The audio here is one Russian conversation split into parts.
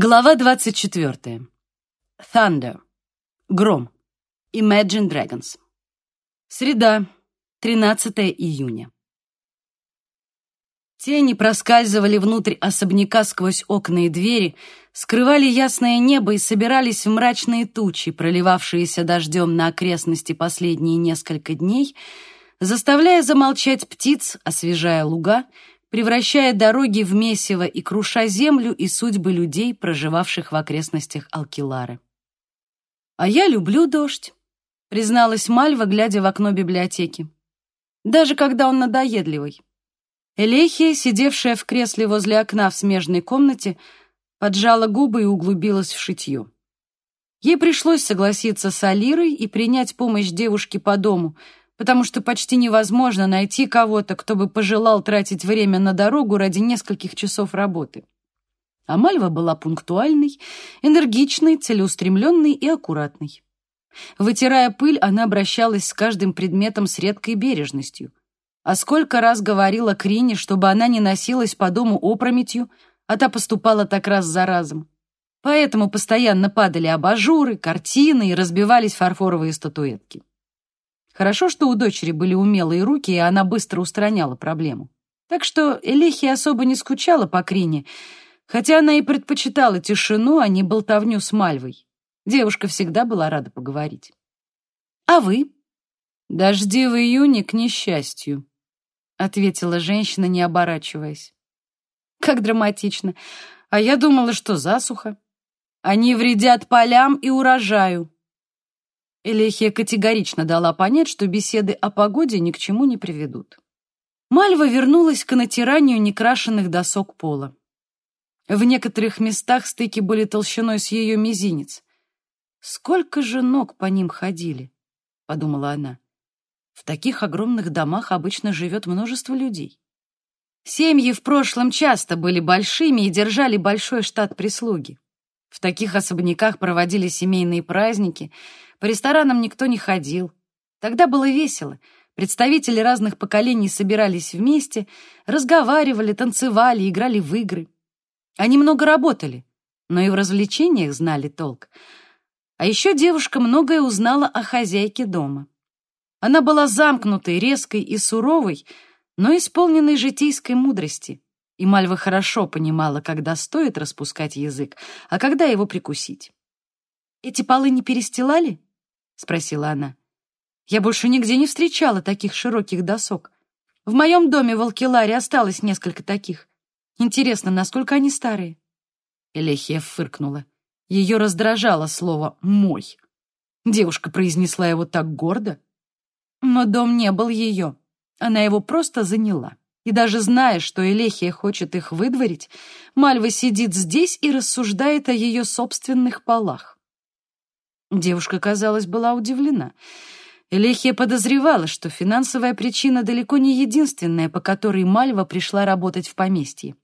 Глава 24. Thunder. Гром. Imagine Dragons. Среда, 13 июня. Тени проскальзывали внутрь особняка сквозь окна и двери, скрывали ясное небо и собирались в мрачные тучи, проливавшиеся дождем на окрестности последние несколько дней, заставляя замолчать птиц, освежая луга, превращая дороги в месиво и круша землю и судьбы людей, проживавших в окрестностях Алкилары. «А я люблю дождь», — призналась Мальва, глядя в окно библиотеки. «Даже когда он надоедливый». Элехия, сидевшая в кресле возле окна в смежной комнате, поджала губы и углубилась в шитье. Ей пришлось согласиться с Алирой и принять помощь девушки по дому — потому что почти невозможно найти кого-то, кто бы пожелал тратить время на дорогу ради нескольких часов работы. А Мальва была пунктуальной, энергичной, целеустремленной и аккуратной. Вытирая пыль, она обращалась с каждым предметом с редкой бережностью. А сколько раз говорила Крине, чтобы она не носилась по дому опрометью, а та поступала так раз за разом. Поэтому постоянно падали абажуры, картины и разбивались фарфоровые статуэтки. Хорошо, что у дочери были умелые руки, и она быстро устраняла проблему. Так что Элехия особо не скучала по Крине, хотя она и предпочитала тишину, а не болтовню с Мальвой. Девушка всегда была рада поговорить. «А вы?» «Дожди в июне к несчастью», — ответила женщина, не оборачиваясь. «Как драматично. А я думала, что засуха. Они вредят полям и урожаю», Элехия категорично дала понять, что беседы о погоде ни к чему не приведут. Мальва вернулась к натиранию некрашенных досок пола. В некоторых местах стыки были толщиной с ее мизинец. «Сколько же ног по ним ходили?» — подумала она. «В таких огромных домах обычно живет множество людей. Семьи в прошлом часто были большими и держали большой штат прислуги. В таких особняках проводили семейные праздники — по ресторанам никто не ходил. Тогда было весело. Представители разных поколений собирались вместе, разговаривали, танцевали, играли в игры. Они много работали, но и в развлечениях знали толк. А еще девушка многое узнала о хозяйке дома. Она была замкнутой, резкой и суровой, но исполненной житейской мудрости. И Мальва хорошо понимала, когда стоит распускать язык, а когда его прикусить. «Эти полы не перестилали?» — спросила она. «Я больше нигде не встречала таких широких досок. В моем доме в Алкеларе осталось несколько таких. Интересно, насколько они старые?» Элехия фыркнула. Ее раздражало слово «мой». Девушка произнесла его так гордо. Но дом не был ее. Она его просто заняла. И даже зная, что Элехия хочет их выдворить, Мальва сидит здесь и рассуждает о ее собственных полах. Девушка, казалось, была удивлена. Элехия подозревала, что финансовая причина далеко не единственная, по которой Мальва пришла работать в поместье.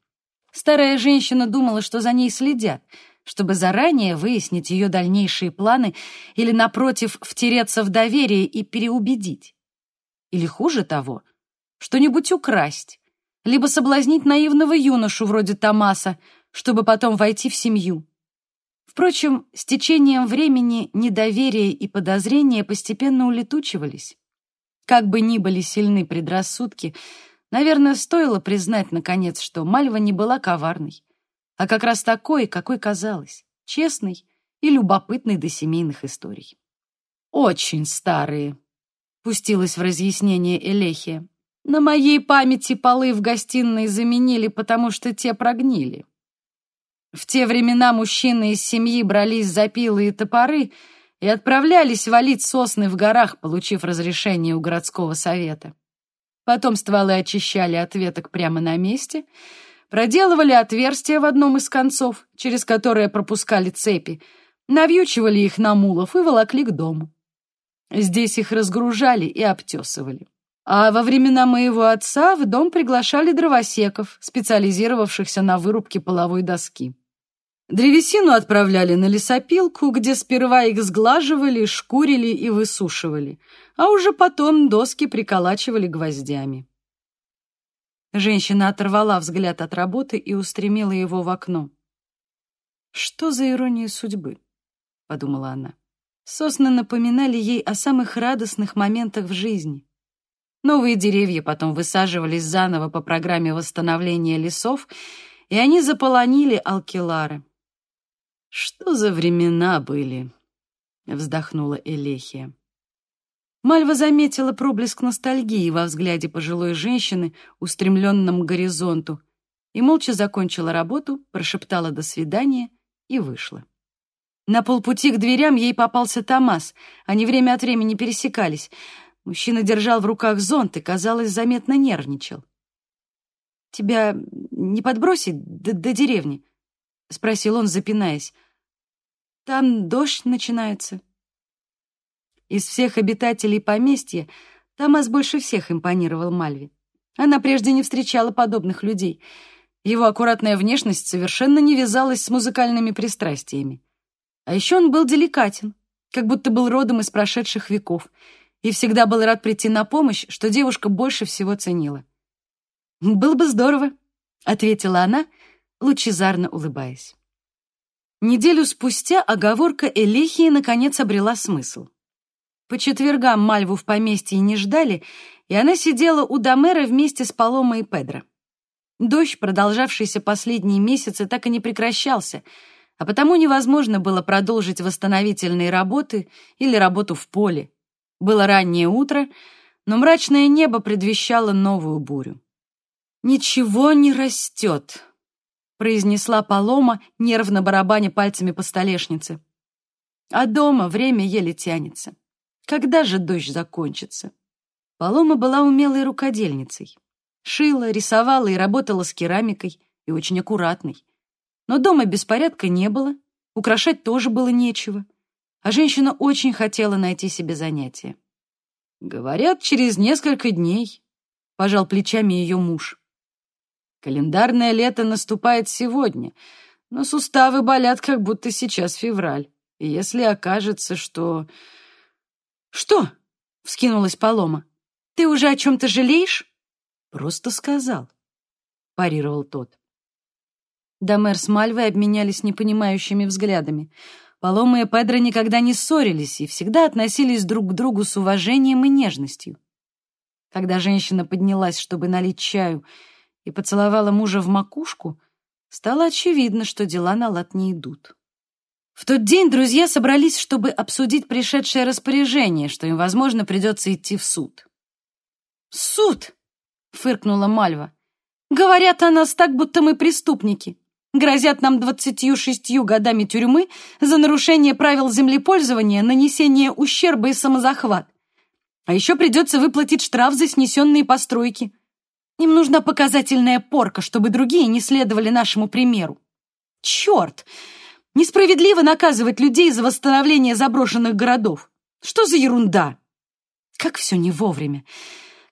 Старая женщина думала, что за ней следят, чтобы заранее выяснить ее дальнейшие планы или, напротив, втереться в доверие и переубедить. Или хуже того, что-нибудь украсть, либо соблазнить наивного юношу вроде Томаса, чтобы потом войти в семью. Впрочем, с течением времени недоверие и подозрения постепенно улетучивались. Как бы ни были сильны предрассудки, наверное, стоило признать, наконец, что Мальва не была коварной, а как раз такой, какой казалось, честной и любопытной до семейных историй. «Очень старые», — пустилась в разъяснение Элехия. «На моей памяти полы в гостиной заменили, потому что те прогнили». В те времена мужчины из семьи брались за пилы и топоры и отправлялись валить сосны в горах, получив разрешение у городского совета. Потом стволы очищали от веток прямо на месте, проделывали отверстия в одном из концов, через которое пропускали цепи, навьючивали их на мулов и волокли к дому. Здесь их разгружали и обтесывали. А во времена моего отца в дом приглашали дровосеков, специализировавшихся на вырубке половой доски. Древесину отправляли на лесопилку, где сперва их сглаживали, шкурили и высушивали, а уже потом доски приколачивали гвоздями. Женщина оторвала взгляд от работы и устремила его в окно. «Что за ирония судьбы?» — подумала она. Сосны напоминали ей о самых радостных моментах в жизни. Новые деревья потом высаживались заново по программе восстановления лесов, и они заполонили алкилары. «Что за времена были?» — вздохнула Элехия. Мальва заметила проблеск ностальгии во взгляде пожилой женщины, устремленном к горизонту, и молча закончила работу, прошептала «до свидания» и вышла. На полпути к дверям ей попался Томас. Они время от времени пересекались. Мужчина держал в руках зонт и, казалось, заметно нервничал. «Тебя не подбросить до, до деревни?» — спросил он, запинаясь. «Там дождь начинается». Из всех обитателей поместья Томас больше всех импонировал Мальве. Она прежде не встречала подобных людей. Его аккуратная внешность совершенно не вязалась с музыкальными пристрастиями. А еще он был деликатен, как будто был родом из прошедших веков, и всегда был рад прийти на помощь, что девушка больше всего ценила. «Было бы здорово», — ответила она, лучезарно улыбаясь. Неделю спустя оговорка Элихии наконец обрела смысл. По четвергам Мальву в поместье не ждали, и она сидела у Домера вместе с Паломой и Педро. Дождь, продолжавшийся последние месяцы, так и не прекращался — а потому невозможно было продолжить восстановительные работы или работу в поле. Было раннее утро, но мрачное небо предвещало новую бурю. «Ничего не растет», — произнесла Палома, нервно барабаня пальцами по столешнице. «А дома время еле тянется. Когда же дождь закончится?» Палома была умелой рукодельницей. Шила, рисовала и работала с керамикой, и очень аккуратной. Но дома беспорядка не было, украшать тоже было нечего, а женщина очень хотела найти себе занятие. «Говорят, через несколько дней», — пожал плечами ее муж. «Календарное лето наступает сегодня, но суставы болят, как будто сейчас февраль. И если окажется, что...» «Что?» — вскинулась Полома. «Ты уже о чем-то жалеешь?» «Просто сказал», — парировал тот. Домер с Мальвой обменялись непонимающими взглядами. Палома и Педро никогда не ссорились и всегда относились друг к другу с уважением и нежностью. Когда женщина поднялась, чтобы налить чаю, и поцеловала мужа в макушку, стало очевидно, что дела на лад не идут. В тот день друзья собрались, чтобы обсудить пришедшее распоряжение, что им, возможно, придется идти в суд. «Суд!» — фыркнула Мальва. «Говорят о нас так, будто мы преступники грозят нам 26 годами тюрьмы за нарушение правил землепользования, нанесение ущерба и самозахват. А еще придется выплатить штраф за снесенные постройки. Им нужна показательная порка, чтобы другие не следовали нашему примеру. Черт! Несправедливо наказывать людей за восстановление заброшенных городов. Что за ерунда? Как все не вовремя.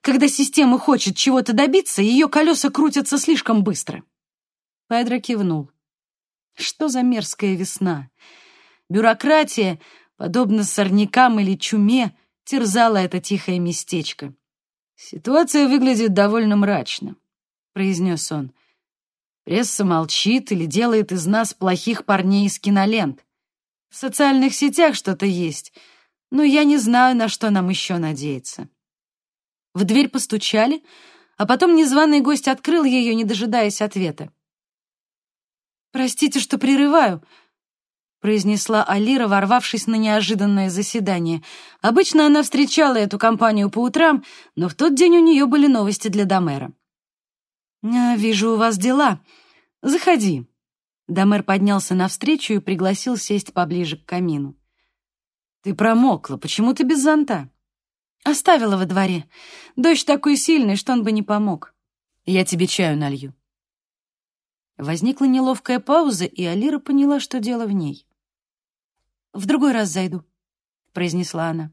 Когда система хочет чего-то добиться, ее колеса крутятся слишком быстро. Педро кивнул. Что за мерзкая весна? Бюрократия, подобно сорнякам или чуме, терзала это тихое местечко. «Ситуация выглядит довольно мрачно», — произнес он. «Пресса молчит или делает из нас плохих парней из кинолент. В социальных сетях что-то есть, но я не знаю, на что нам еще надеяться». В дверь постучали, а потом незваный гость открыл ее, не дожидаясь ответа. «Простите, что прерываю», — произнесла Алира, ворвавшись на неожиданное заседание. Обычно она встречала эту компанию по утрам, но в тот день у нее были новости для Домера. «А, «Вижу, у вас дела. Заходи». Домер поднялся навстречу и пригласил сесть поближе к камину. «Ты промокла. Почему ты без зонта?» «Оставила во дворе. Дождь такой сильный, что он бы не помог. Я тебе чаю налью». Возникла неловкая пауза, и Алира поняла, что дело в ней. «В другой раз зайду», — произнесла она.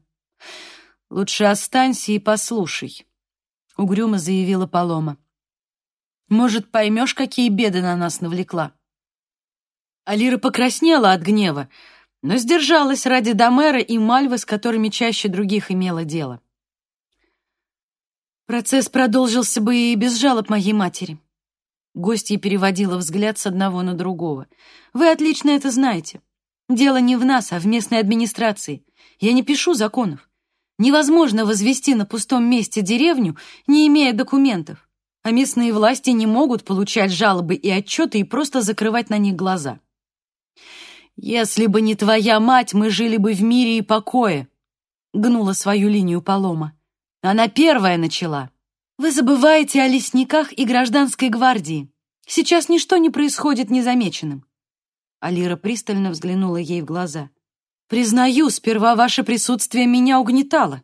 «Лучше останься и послушай», — угрюмо заявила Палома. «Может, поймешь, какие беды на нас навлекла?» Алира покраснела от гнева, но сдержалась ради Домера и Мальвы, с которыми чаще других имела дело. Процесс продолжился бы и без жалоб моей матери. Гостья переводила взгляд с одного на другого. «Вы отлично это знаете. Дело не в нас, а в местной администрации. Я не пишу законов. Невозможно возвести на пустом месте деревню, не имея документов. А местные власти не могут получать жалобы и отчеты и просто закрывать на них глаза. «Если бы не твоя мать, мы жили бы в мире и покое», — гнула свою линию Полома. «Она первая начала». Вы забываете о лесниках и гражданской гвардии. Сейчас ничто не происходит незамеченным. Алира пристально взглянула ей в глаза. Признаю, сперва ваше присутствие меня угнетало.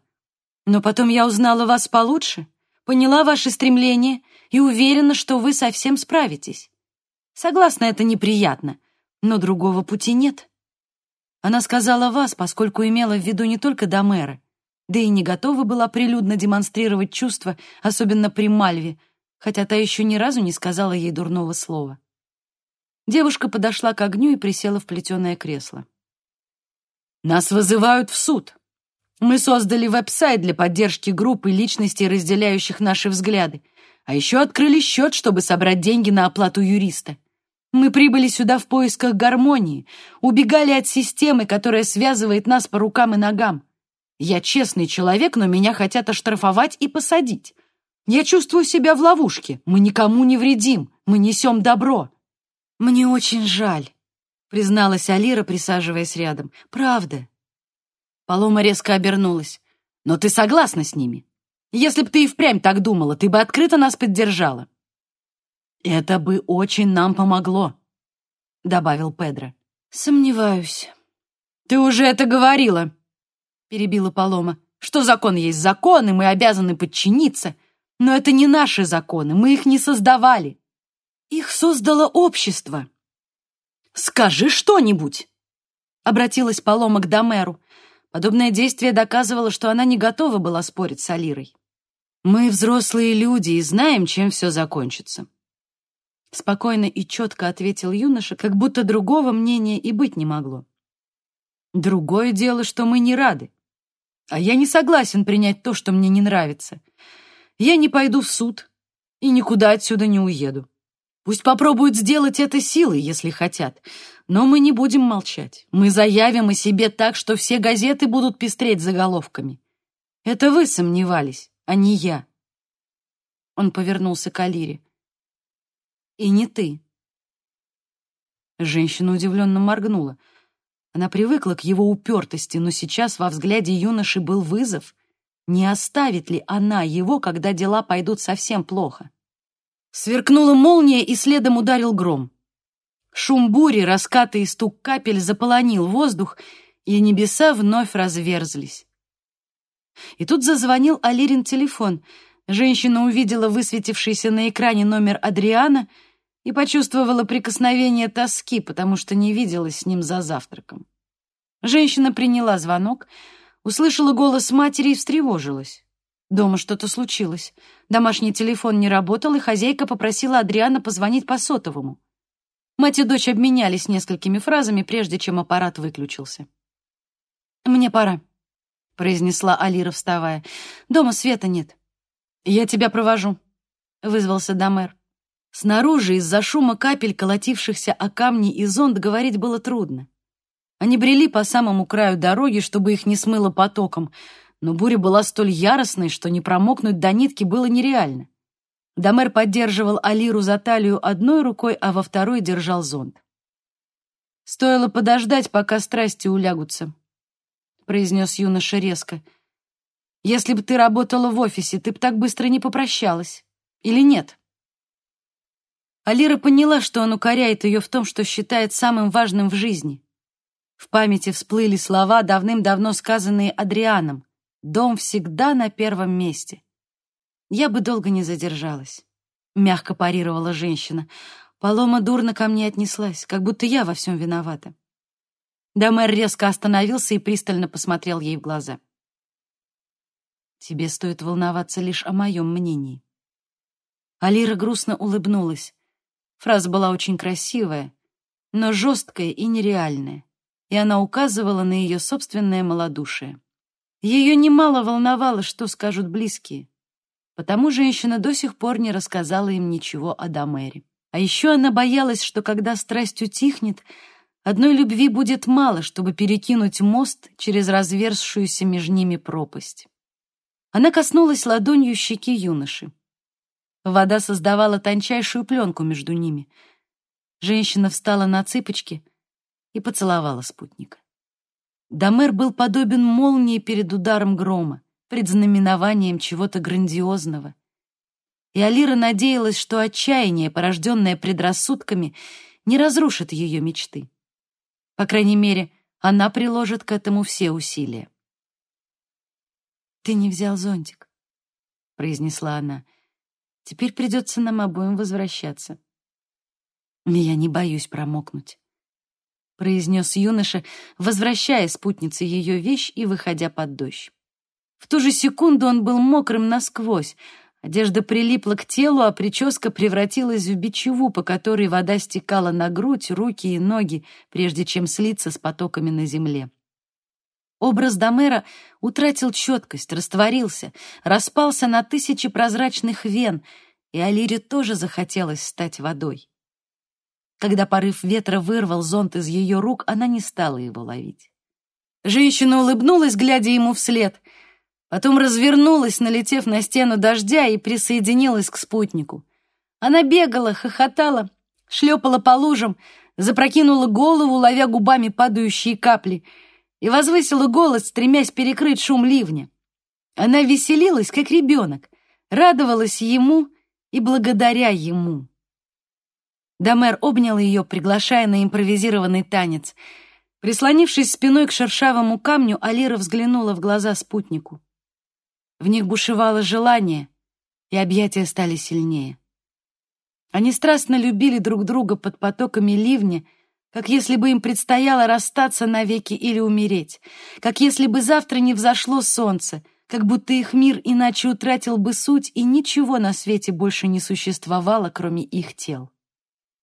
Но потом я узнала вас получше, поняла ваши стремления и уверена, что вы совсем справитесь. Согласна, это неприятно, но другого пути нет. Она сказала вас, поскольку имела в виду не только Домера, да и не готова была прилюдно демонстрировать чувства, особенно при Мальве, хотя та еще ни разу не сказала ей дурного слова. Девушка подошла к огню и присела в плетеное кресло. «Нас вызывают в суд. Мы создали веб-сайт для поддержки группы личностей, разделяющих наши взгляды, а еще открыли счет, чтобы собрать деньги на оплату юриста. Мы прибыли сюда в поисках гармонии, убегали от системы, которая связывает нас по рукам и ногам. Я честный человек, но меня хотят оштрафовать и посадить. Я чувствую себя в ловушке. Мы никому не вредим. Мы несем добро. Мне очень жаль, призналась Алира, присаживаясь рядом. Правда. Полома резко обернулась. Но ты согласна с ними? Если бы ты и впрямь так думала, ты бы открыто нас поддержала. Это бы очень нам помогло, добавил Педро. Сомневаюсь. Ты уже это говорила, — перебила Палома. «Что закон есть закон, и мы обязаны подчиниться. Но это не наши законы, мы их не создавали. Их создало общество». «Скажи что-нибудь!» — обратилась Палома к Домеру. Подобное действие доказывало, что она не готова была спорить с Алирой. «Мы взрослые люди и знаем, чем все закончится». Спокойно и четко ответил юноша, как будто другого мнения и быть не могло. «Другое дело, что мы не рады. А я не согласен принять то, что мне не нравится. Я не пойду в суд и никуда отсюда не уеду. Пусть попробуют сделать это силой, если хотят. Но мы не будем молчать. Мы заявим о себе так, что все газеты будут пестреть заголовками. Это вы сомневались, а не я. Он повернулся к Алире. И не ты. Женщина удивленно моргнула. Она привыкла к его упертости, но сейчас во взгляде юноши был вызов. Не оставит ли она его, когда дела пойдут совсем плохо? Сверкнула молния, и следом ударил гром. Шум бури, раскаты и стук капель заполонил воздух, и небеса вновь разверзлись. И тут зазвонил Алирин телефон. Женщина увидела высветившийся на экране номер Адриана — и почувствовала прикосновение тоски, потому что не виделась с ним за завтраком. Женщина приняла звонок, услышала голос матери и встревожилась. Дома что-то случилось. Домашний телефон не работал, и хозяйка попросила Адриана позвонить по сотовому. Мать и дочь обменялись несколькими фразами, прежде чем аппарат выключился. «Мне пора», — произнесла Алира, вставая. «Дома света нет». «Я тебя провожу», — вызвался Домер. Снаружи из-за шума капель, колотившихся о камни и зонт, говорить было трудно. Они брели по самому краю дороги, чтобы их не смыло потоком, но буря была столь яростной, что не промокнуть до нитки было нереально. Домер поддерживал Алиру за талию одной рукой, а во второй держал зонт. «Стоило подождать, пока страсти улягутся», — произнес юноша резко. «Если бы ты работала в офисе, ты бы так быстро не попрощалась. Или нет?» Алира поняла, что он укоряет ее в том, что считает самым важным в жизни. В памяти всплыли слова, давным-давно сказанные Адрианом. «Дом всегда на первом месте». «Я бы долго не задержалась», — мягко парировала женщина. Полома дурно ко мне отнеслась, как будто я во всем виновата. Домер резко остановился и пристально посмотрел ей в глаза. «Тебе стоит волноваться лишь о моем мнении». Алира грустно улыбнулась. Фраза была очень красивая, но жесткая и нереальная, и она указывала на ее собственное малодушие. Ее немало волновало, что скажут близкие, потому женщина до сих пор не рассказала им ничего о Дамере. А еще она боялась, что когда страсть утихнет, одной любви будет мало, чтобы перекинуть мост через разверзшуюся между ними пропасть. Она коснулась ладонью щеки юноши. Вода создавала тончайшую пленку между ними. Женщина встала на цыпочки и поцеловала спутника. Домер был подобен молнии перед ударом грома, предзнаменованием чего-то грандиозного. И Алира надеялась, что отчаяние, порожденное предрассудками, не разрушит ее мечты. По крайней мере, она приложит к этому все усилия. «Ты не взял зонтик», — произнесла она. «Теперь придется нам обоим возвращаться». «Я не боюсь промокнуть», — произнес юноша, возвращая спутнице ее вещь и выходя под дождь. В ту же секунду он был мокрым насквозь, одежда прилипла к телу, а прическа превратилась в бичеву, по которой вода стекала на грудь, руки и ноги, прежде чем слиться с потоками на земле. Образ Домера утратил четкость, растворился, распался на тысячи прозрачных вен, и Алире тоже захотелось стать водой. Когда порыв ветра вырвал зонт из ее рук, она не стала его ловить. Женщина улыбнулась, глядя ему вслед, потом развернулась, налетев на стену дождя, и присоединилась к спутнику. Она бегала, хохотала, шлепала по лужам, запрокинула голову, ловя губами падающие капли, и возвысила голос, стремясь перекрыть шум ливня. Она веселилась, как ребенок, радовалась ему и благодаря ему. Домер обнял ее, приглашая на импровизированный танец. Прислонившись спиной к шершавому камню, Алира взглянула в глаза спутнику. В них бушевало желание, и объятия стали сильнее. Они страстно любили друг друга под потоками ливня, как если бы им предстояло расстаться навеки или умереть, как если бы завтра не взошло солнце, как будто их мир иначе утратил бы суть, и ничего на свете больше не существовало, кроме их тел.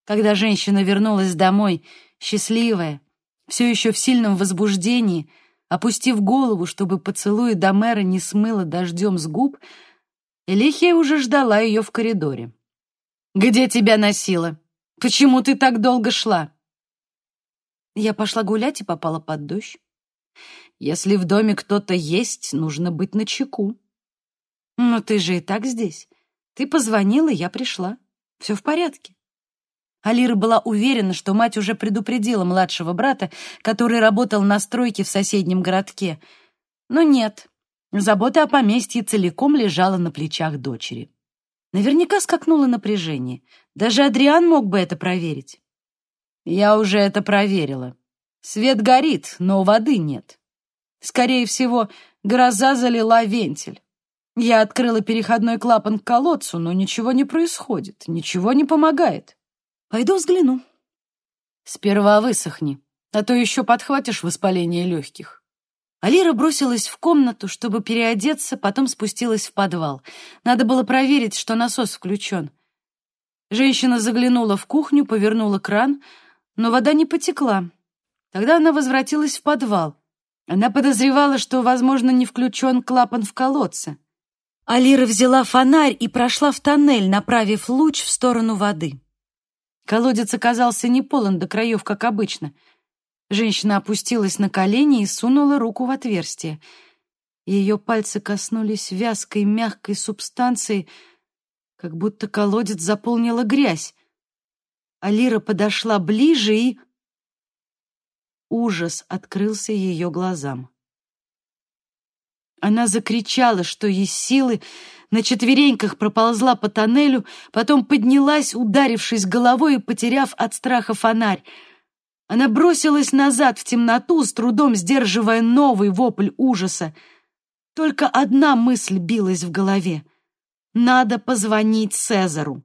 Когда женщина вернулась домой, счастливая, все еще в сильном возбуждении, опустив голову, чтобы поцелуй Домера не смыло дождем с губ, Элихия уже ждала ее в коридоре. «Где тебя носила? Почему ты так долго шла?» Я пошла гулять и попала под дождь. Если в доме кто-то есть, нужно быть начеку. Но ты же и так здесь. Ты позвонила, я пришла. Все в порядке. Алира была уверена, что мать уже предупредила младшего брата, который работал на стройке в соседнем городке. Но нет, забота о поместье целиком лежала на плечах дочери. Наверняка скакнуло напряжение. Даже Адриан мог бы это проверить. «Я уже это проверила. Свет горит, но воды нет. Скорее всего, гроза залила вентиль. Я открыла переходной клапан к колодцу, но ничего не происходит, ничего не помогает. Пойду взгляну. Сперва высохни, а то еще подхватишь воспаление легких. Алира бросилась в комнату, чтобы переодеться, потом спустилась в подвал. Надо было проверить, что насос включен. Женщина заглянула в кухню, повернула кран, но вода не потекла. Тогда она возвратилась в подвал. Она подозревала, что, возможно, не включен клапан в колодце. Алира взяла фонарь и прошла в тоннель, направив луч в сторону воды. Колодец оказался не полон до краев, как обычно. Женщина опустилась на колени и сунула руку в отверстие. Ее пальцы коснулись вязкой, мягкой субстанции, как будто колодец заполнила грязь. Алира подошла ближе и... Ужас открылся ее глазам. Она закричала, что есть силы, на четвереньках проползла по тоннелю, потом поднялась, ударившись головой и потеряв от страха фонарь. Она бросилась назад в темноту, с трудом сдерживая новый вопль ужаса. Только одна мысль билась в голове. Надо позвонить Цезару.